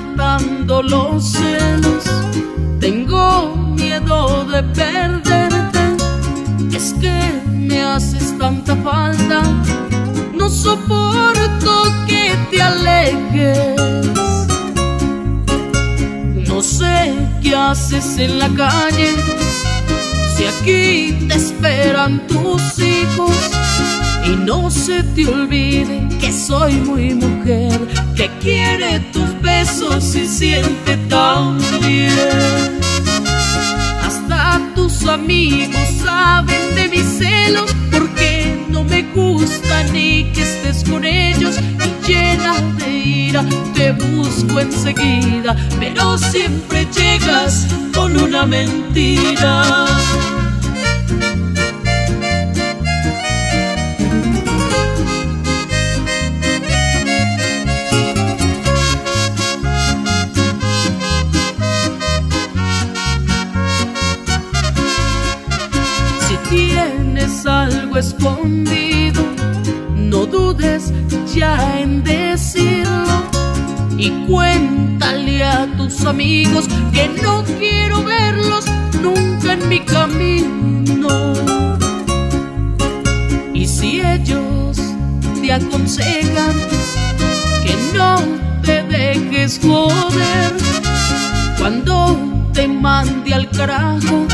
matando los celos. Tengo miedo de perderte, es que me haces tanta falta. No soporto que te alejes. No sé qué haces en la calle, si aquí te esperan tus hijos. Y no se te olvide que soy muy mujer, besos y siente tan bien. Hasta tus amigos saben de mis celos, porque no me gusta ni que estés con ellos. Y llena de ira te busco enseguida, pero siempre llegas con una mentira. Algo escondido, no dudes ya en decirlo y cuéntale a tus amigos que no quiero verlos nunca en mi camino. Y si ellos te aconsejan que no te dejes joder, cuando te mande al carajo,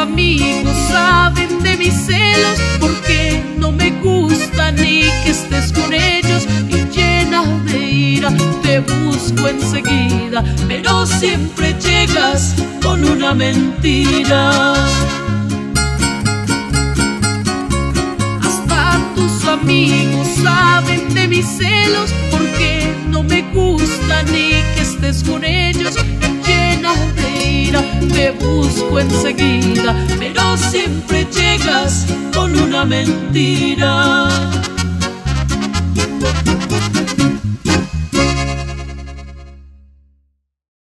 amigos saben de mis celos, porque no me gusta ni que estés con ellos. Y llena de ira te busco enseguida, pero siempre llegas con una mentira. Hasta tus amigos saben de mis celos porque no me gusta ni que estés con ellos. Enseguida, pero siempre llegas con una mentira.